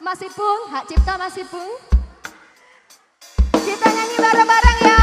Masih pun, Hak Cipta masih pun, Kita nyanyi bareng-bareng ya.